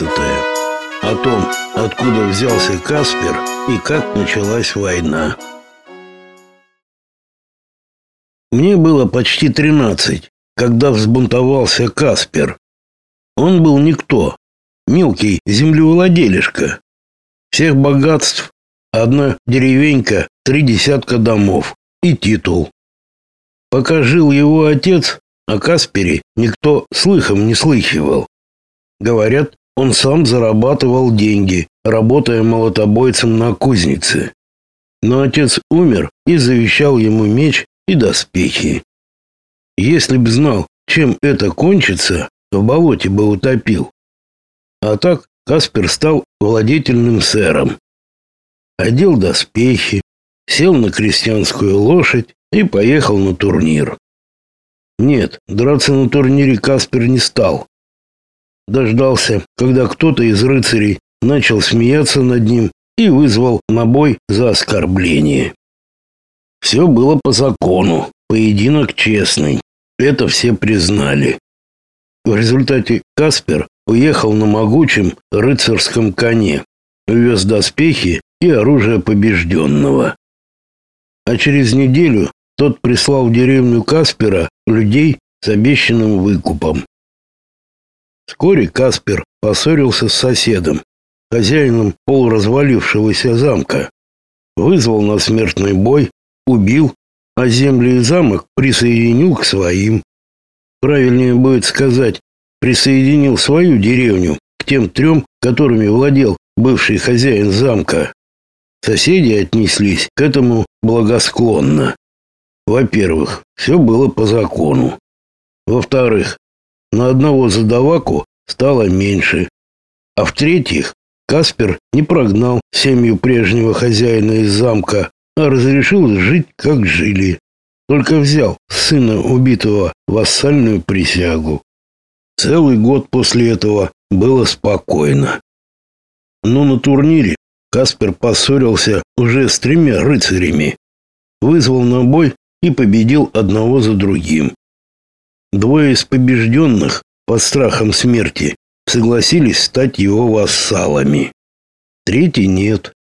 12. О том, откуда взялся Каспер и как началась война. Мне было почти 13, когда взбунтовался Каспер. Он был никто, мелкий землевладелишка. Всех богатств, одна деревенька, три десятка домов и титул. Пока жил его отец, о Каспере никто слыхом не слыхивал. Говорят, он сам зарабатывал деньги, работая молотобойцем на кузнице. Но отец умер и завещал ему меч и доспехи. Если б знал, чем это кончится, в болоте бы утопил. А так Каспер стал владетельным сэром. Одел доспехи, сел на крестьянскую лошадь и поехал на турнир. Нет, драться на турнире Каспер не стал. Дождался, когда кто-то из рыцарей начал смеяться над ним и вызвал на бой за оскорбление. Все было по закону, поединок честный. Это все признали. В результате Каспер уехал на могучем рыцарском коне, увез доспехи и оружие побежденного. А через неделю тот прислал в деревню Каспера людей с обещанным выкупом. Вскоре Каспер поссорился с соседом, хозяином полуразвалившегося замка, вызвал на смертный бой, убил, а земли и замок присоединил к своим. Правильнее будет сказать, присоединил свою деревню к тем трем, которыми владел бывший хозяин замка. Соседи отнеслись к этому благосклонно. Во-первых, все было по закону. Во-вторых, на одного задаваку стало меньше. А в-третьих, Каспер не прогнал семью прежнего хозяина из замка, а разрешил жить, как жили. Только взял сына убитого вассальную присягу. Целый год после этого было спокойно. Но на турнире Каспер поссорился уже с тремя рыцарями. Вызвал на бой и победил одного за другим. Двое из побежденных под страхом смерти согласились стать его вассалами. Третий нет.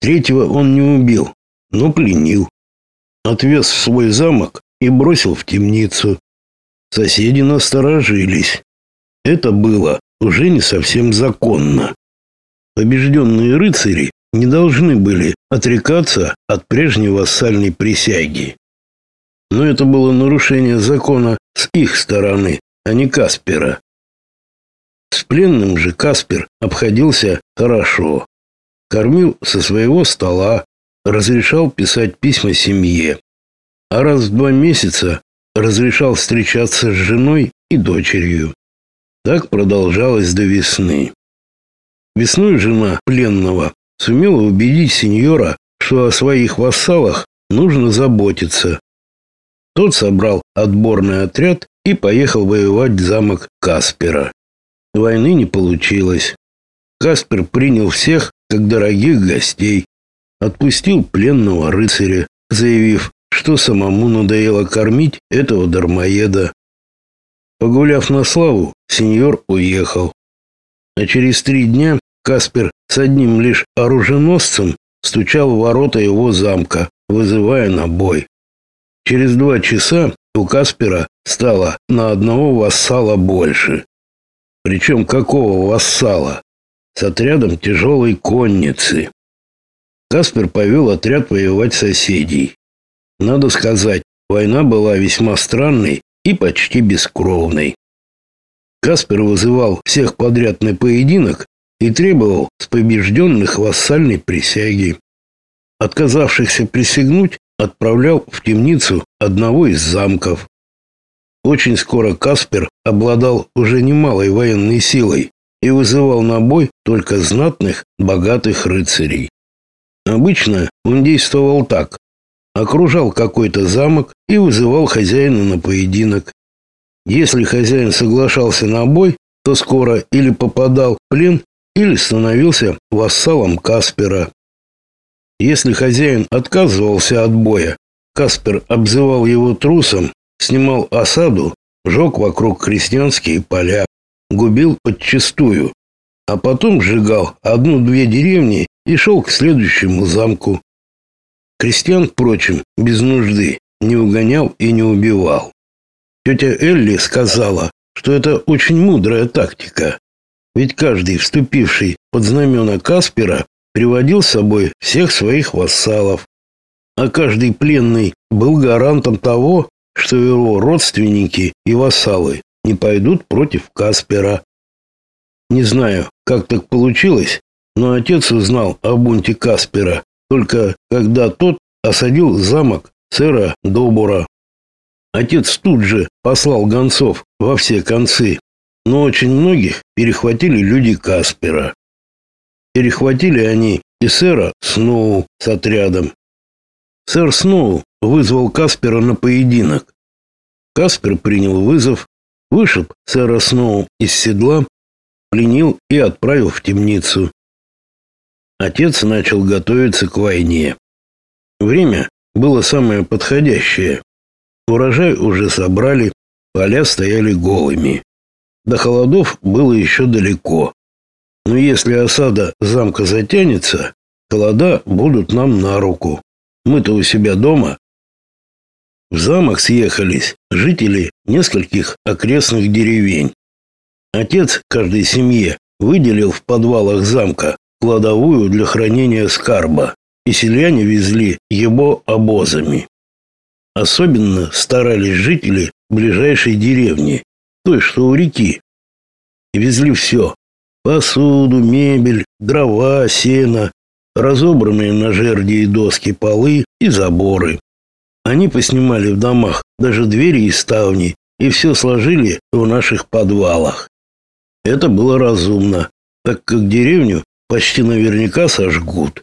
Третьего он не убил, но пленил. Отвез в свой замок и бросил в темницу. Соседи насторожились. Это было уже не совсем законно. Побежденные рыцари не должны были отрекаться от прежней вассальной присяги. Но это было нарушение закона с их стороны, а не Каспера. С пленным же Каспер обходился хорошо. Кормил со своего стола, разрешал писать письма семье, а раз в два месяца разрешал встречаться с женой и дочерью. Так продолжалось до весны. Весной жена пленного сумела убедить сеньора, что о своих вассалах нужно заботиться. Тот собрал отборный отряд и поехал воевать в замок Каспера. Войны не получилось. Каспер принял всех как дорогих гостей, отпустил пленного рыцаря, заявив, что самому надоело кормить этого дармоеда. Погуляв на славу, сеньор уехал. А через три дня Каспер с одним лишь оруженосцем стучал в ворота его замка, вызывая на бой. Через два часа у Каспера стало на одного вассала больше. Причем какого вассала? С отрядом тяжелой конницы. Каспер повел отряд воевать соседей. Надо сказать, война была весьма странной и почти бескровной. Каспер вызывал всех подряд на поединок и требовал с побежденных вассальной присяги. Отказавшихся присягнуть отправлял в темницу одного из замков. Очень скоро Каспер обладал уже немалой военной силой и вызывал на бой только знатных, богатых рыцарей. Обычно он действовал так. Окружал какой-то замок и вызывал хозяина на поединок. Если хозяин соглашался на бой, то скоро или попадал в плен, или становился вассалом Каспера. Если хозяин отказывался от боя, Каспер обзывал его трусом, снимал осаду, жег вокруг крестьянские поля, губил подчистую, а потом сжигал одну-две деревни и шел к следующему замку. Крестьян, впрочем, без нужды не угонял и не убивал. Тетя Элли сказала, что это очень мудрая тактика. Ведь каждый, вступивший под знамена Каспера, приводил с собой всех своих вассалов. А каждый пленный был гарантом того, что его родственники и вассалы не пойдут против Каспера. Не знаю, как так получилось, но отец узнал о бунте Каспера только когда тот осадил замок сэра Добура. Отец тут же послал гонцов во все концы, но очень многих перехватили люди Каспера. Перехватили они и сэра Сноу с отрядом. Сэр Сноу вызвал Каспера на поединок. Каспер принял вызов, вышиб сэра Сноу из седла, пленил и отправил в темницу. Отец начал готовиться к войне. Время было самое подходящее. Урожай уже собрали, поля стояли голыми. До холодов было еще далеко. Но если осада замка затянется, холода будут нам на руку. Мы-то у себя дома. В замок съехались жители нескольких окрестных деревень. Отец каждой семье выделил в подвалах замка кладовую для хранения скарба, и селяне везли его обозами. Особенно старались жители ближайшей деревни, той, что у реки. Везли все – посуду, мебель, дрова, сено, разобранные на жерди и доски полы и заборы. Они поснимали в домах даже двери и ставни и все сложили в наших подвалах. Это было разумно, так как деревню почти наверняка сожгут.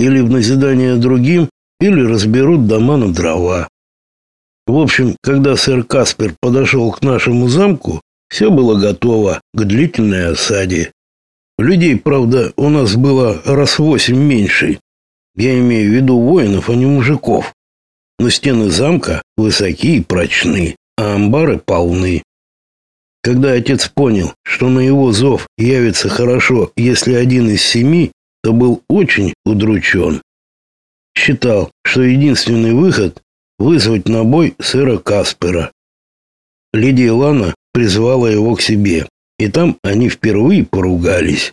Или в назидание другим, или разберут дома на дрова. В общем, когда сэр Каспер подошел к нашему замку, все было готово к длительной осаде. Людей, правда, у нас было раз восемь меньше. Я имею в виду воинов, а не мужиков. Но стены замка высокие и прочны, а амбары полны. Когда отец понял, что на его зов явится хорошо, если один из семи, то был очень удручен. Считал, что единственный выход – вызвать на бой сэра Каспера. Лидия Лана призвала его к себе, и там они впервые поругались.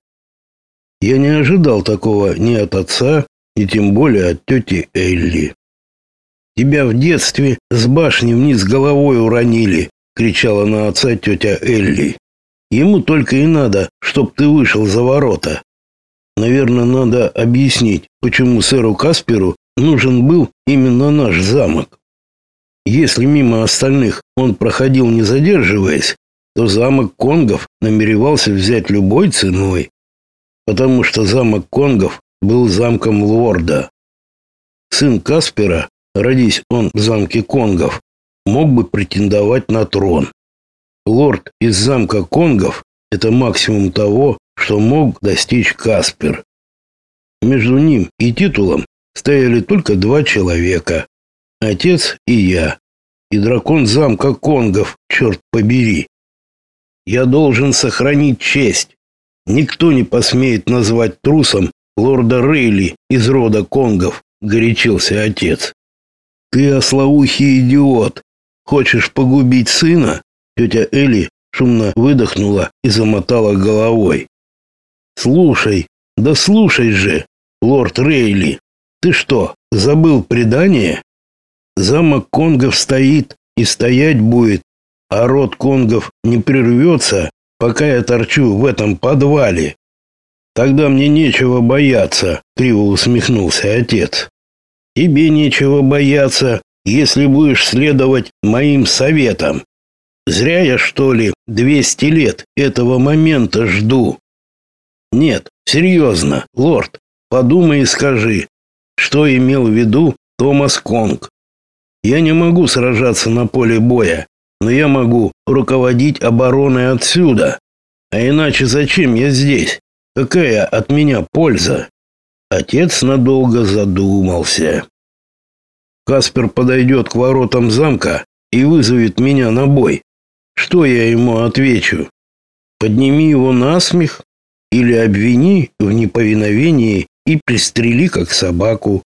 Я не ожидал такого ни от отца, ни тем более от тети Элли. Тебя в детстве с башни вниз головой уронили, кричала на отца тетя Элли. Ему только и надо, чтоб ты вышел за ворота. Наверное, надо объяснить, почему сэру Касперу нужен был именно наш замок. Если мимо остальных он проходил не задерживаясь, то замок Конгов намеревался взять любой ценой, потому что замок Конгов был замком лорда. Сын Каспера, родись он в замке Конгов, мог бы претендовать на трон. Лорд из замка Конгов – это максимум того, что мог достичь Каспер. Между ним и титулом стояли только два человека – отец и я, и дракон замка Конгов, черт побери. Я должен сохранить честь. Никто не посмеет назвать трусом лорда Рейли из рода Конгов, горячился отец. Ты ослоухий идиот, Хочешь погубить сына? Тетя Элли шумно выдохнула и замотала головой. Слушай, да слушай же, лорд Рейли. Ты что, забыл предание? Замок Конгов стоит и стоять будет, а род Конгов не прервется, пока я торчу в этом подвале. Тогда мне нечего бояться, криво усмехнулся отец. Тебе нечего бояться, если будешь следовать моим советам. Зря я, что ли, 200 лет этого момента жду. Нет, серьезно, лорд, подумай и скажи, что имел в виду Томас Конг. Я не могу сражаться на поле боя, но я могу руководить обороной отсюда. А иначе зачем я здесь? Какая от меня польза? Отец надолго задумался. Каспер подойдет к воротам замка и вызовет меня на бой. Что я ему отвечу? Подними его на смех? или обвини в неповиновении и пристрели как собаку.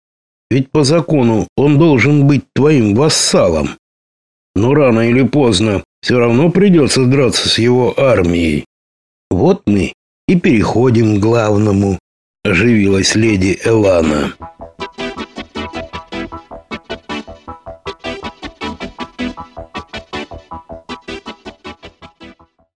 Ведь по закону он должен быть твоим вассалом. Но рано или поздно все равно придется драться с его армией. Вот мы и переходим к главному, оживилась леди Элана.